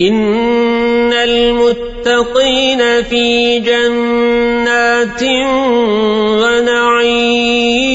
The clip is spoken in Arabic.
إن المتقين في جنات ونعيم